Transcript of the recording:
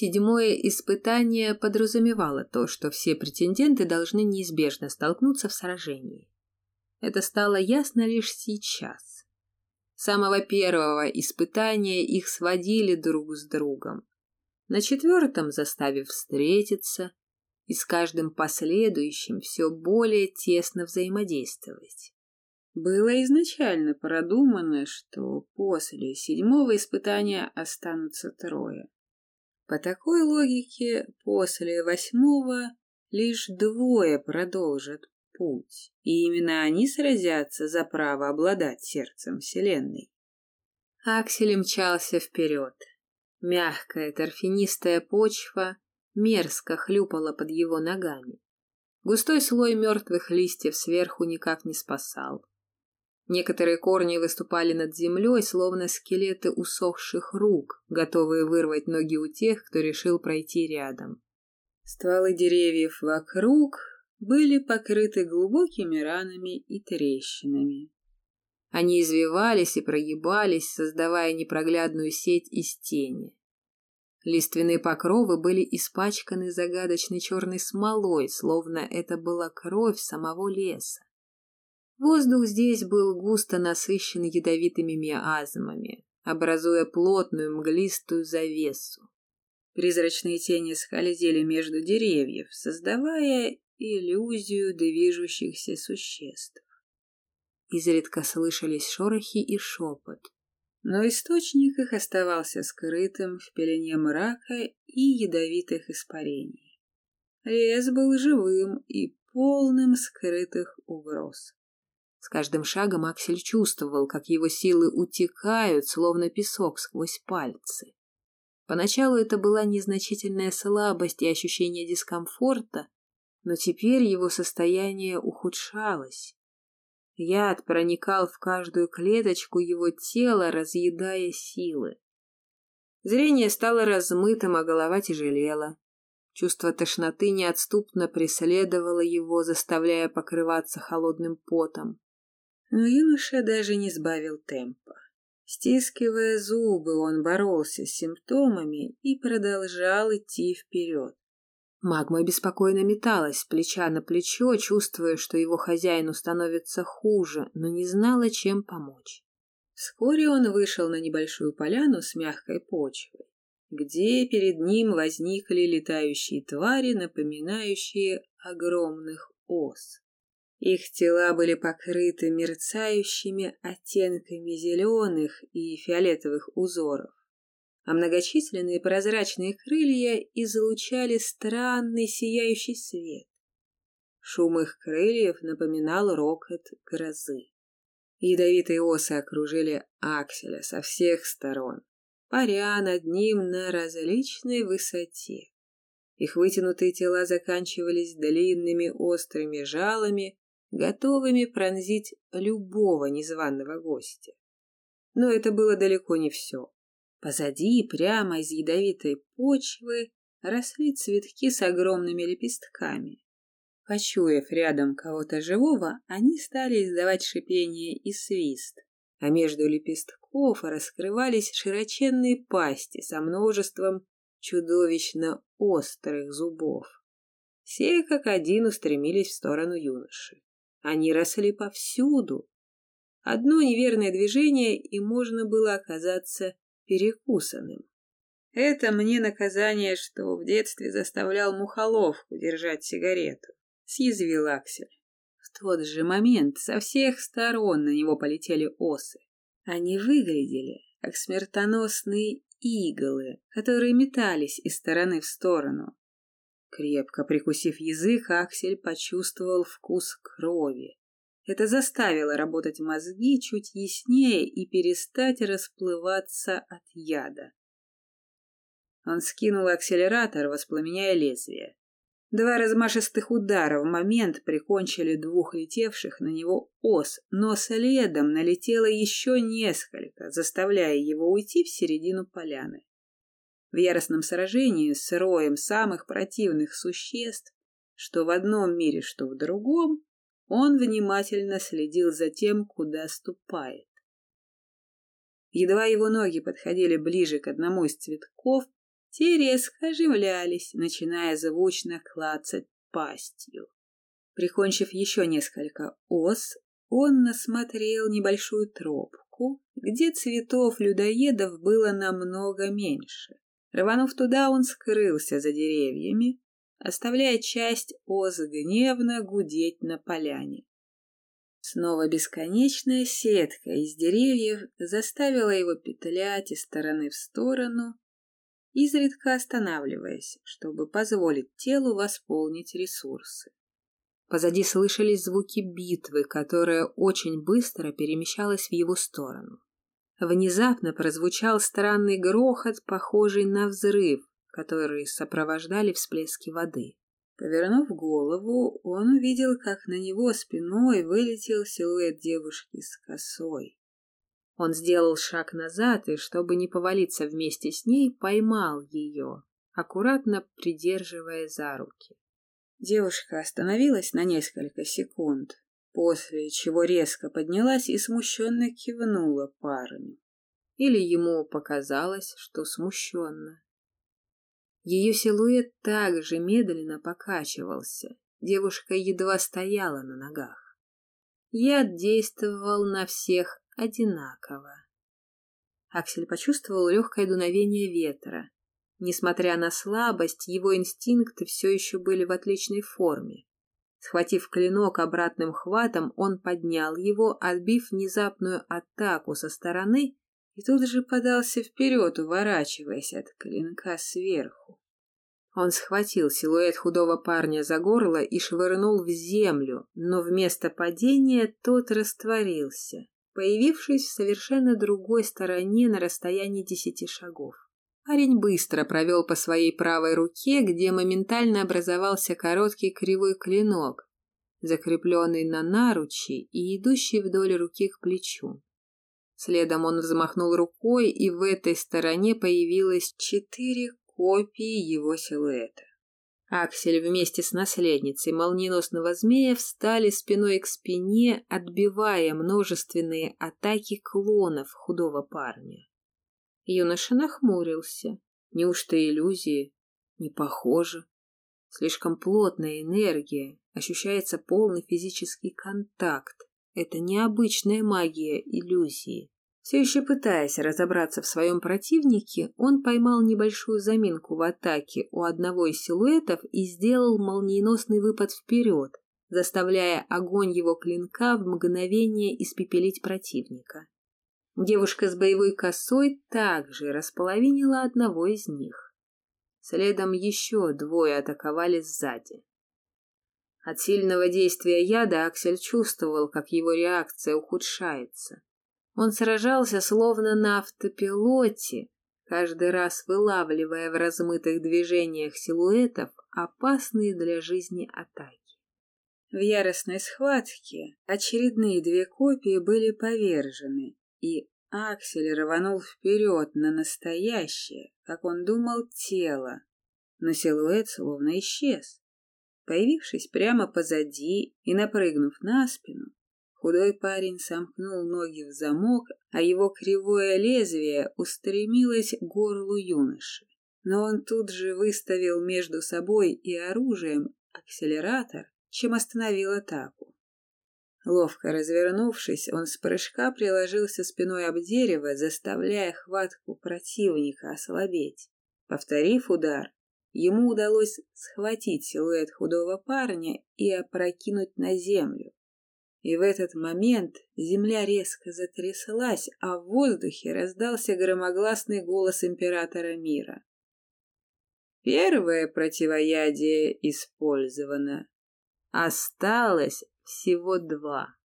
Седьмое испытание подразумевало то, что все претенденты должны неизбежно столкнуться в сражении. Это стало ясно лишь сейчас. С самого первого испытания их сводили друг с другом. На четвертом заставив встретиться, и с каждым последующим все более тесно взаимодействовать. Было изначально продумано, что после седьмого испытания останутся трое. По такой логике, после восьмого лишь двое продолжат путь, и именно они сразятся за право обладать сердцем Вселенной. Аксель мчался вперед. Мягкая торфянистая почва мерзко хлюпала под его ногами. Густой слой мертвых листьев сверху никак не спасал. Некоторые корни выступали над землей, словно скелеты усохших рук, готовые вырвать ноги у тех, кто решил пройти рядом. Стволы деревьев вокруг были покрыты глубокими ранами и трещинами. Они извивались и прогибались, создавая непроглядную сеть из тени. Лиственные покровы были испачканы загадочной черной смолой, словно это была кровь самого леса. Воздух здесь был густо насыщен ядовитыми миазмами, образуя плотную мглистую завесу. Призрачные тени скользили между деревьев, создавая иллюзию движущихся существ. Изредка слышались шорохи и шепот, но источник их оставался скрытым в пелене мрака и ядовитых испарений. Лес был живым и полным скрытых угроз. С каждым шагом Аксель чувствовал, как его силы утекают, словно песок сквозь пальцы. Поначалу это была незначительная слабость и ощущение дискомфорта, но теперь его состояние ухудшалось. Яд проникал в каждую клеточку его тела, разъедая силы. Зрение стало размытым, а голова тяжелела. Чувство тошноты неотступно преследовало его, заставляя покрываться холодным потом. Но юноша даже не сбавил темпа. Стискивая зубы, он боролся с симптомами и продолжал идти вперед. Магма беспокойно металась с плеча на плечо, чувствуя, что его хозяину становится хуже, но не знала, чем помочь. Вскоре он вышел на небольшую поляну с мягкой почвой, где перед ним возникли летающие твари, напоминающие огромных ос. Их тела были покрыты мерцающими оттенками зеленых и фиолетовых узоров, а многочисленные прозрачные крылья излучали странный сияющий свет. Шум их крыльев напоминал рокот грозы. Ядовитые осы окружили Акселя со всех сторон, паря над ним на различной высоте. Их вытянутые тела заканчивались длинными острыми жалами, готовыми пронзить любого незваного гостя. Но это было далеко не все. Позади, прямо из ядовитой почвы, росли цветки с огромными лепестками. Почуяв рядом кого-то живого, они стали издавать шипение и свист, а между лепестков раскрывались широченные пасти со множеством чудовищно острых зубов. Все как один устремились в сторону юноши. Они росли повсюду. Одно неверное движение, и можно было оказаться перекусанным. Это мне наказание, что в детстве заставлял мухоловку держать сигарету, съязвил Аксель. В тот же момент со всех сторон на него полетели осы. Они выглядели, как смертоносные иглы, которые метались из стороны в сторону. Крепко прикусив язык, Аксель почувствовал вкус крови. Это заставило работать мозги чуть яснее и перестать расплываться от яда. Он скинул акселератор, воспламеняя лезвие. Два размашистых удара в момент прикончили двух летевших на него ос, но следом налетело еще несколько, заставляя его уйти в середину поляны. В яростном сражении с роем самых противных существ, что в одном мире, что в другом, он внимательно следил за тем, куда ступает. Едва его ноги подходили ближе к одному из цветков, те резко оживлялись, начиная звучно клацать пастью. Прикончив еще несколько ос, он насмотрел небольшую тропку, где цветов людоедов было намного меньше. Рванув туда, он скрылся за деревьями, оставляя часть ос гневно гудеть на поляне. Снова бесконечная сетка из деревьев заставила его петлять из стороны в сторону, изредка останавливаясь, чтобы позволить телу восполнить ресурсы. Позади слышались звуки битвы, которая очень быстро перемещалась в его сторону. Внезапно прозвучал странный грохот, похожий на взрыв, который сопровождали всплески воды. Повернув голову, он увидел, как на него спиной вылетел силуэт девушки с косой. Он сделал шаг назад и, чтобы не повалиться вместе с ней, поймал ее, аккуратно придерживая за руки. Девушка остановилась на несколько секунд, после чего резко поднялась и смущенно кивнула парню. Или ему показалось, что смущенно. Ее силуэт также медленно покачивался. Девушка едва стояла на ногах. Яд действовал на всех одинаково. Аксель почувствовал легкое дуновение ветра. Несмотря на слабость, его инстинкты все еще были в отличной форме. Схватив клинок обратным хватом, он поднял его, отбив внезапную атаку со стороны, и тут же подался вперед, уворачиваясь от клинка сверху. Он схватил силуэт худого парня за горло и швырнул в землю, но вместо падения тот растворился, появившись в совершенно другой стороне на расстоянии десяти шагов. Парень быстро провел по своей правой руке, где моментально образовался короткий кривой клинок, закрепленный на наручи и идущий вдоль руки к плечу. Следом он взмахнул рукой, и в этой стороне появилось четыре копии его силуэта. Аксель вместе с наследницей молниеносного змея встали спиной к спине, отбивая множественные атаки клонов худого парня. Юноша нахмурился. Неужто иллюзии? Не похоже. Слишком плотная энергия, ощущается полный физический контакт. Это необычная магия иллюзии. Все еще пытаясь разобраться в своем противнике, он поймал небольшую заминку в атаке у одного из силуэтов и сделал молниеносный выпад вперед, заставляя огонь его клинка в мгновение испепелить противника. Девушка с боевой косой также располовинила одного из них. Следом еще двое атаковали сзади. От сильного действия яда Аксель чувствовал, как его реакция ухудшается. Он сражался словно на автопилоте, каждый раз вылавливая в размытых движениях силуэтов опасные для жизни атаки. В яростной схватке очередные две копии были повержены, и Аксель рванул вперед на настоящее, как он думал, тело, но силуэт словно исчез. Появившись прямо позади и напрыгнув на спину, худой парень сомкнул ноги в замок, а его кривое лезвие устремилось к горлу юноши. Но он тут же выставил между собой и оружием акселератор, чем остановил атаку. Ловко развернувшись, он с прыжка приложился спиной об дерево, заставляя хватку противника ослабеть. Повторив удар, ему удалось схватить силуэт худого парня и опрокинуть на землю. И в этот момент земля резко затряслась, а в воздухе раздался громогласный голос императора мира. Первое противоядие использовано. Осталось всего два.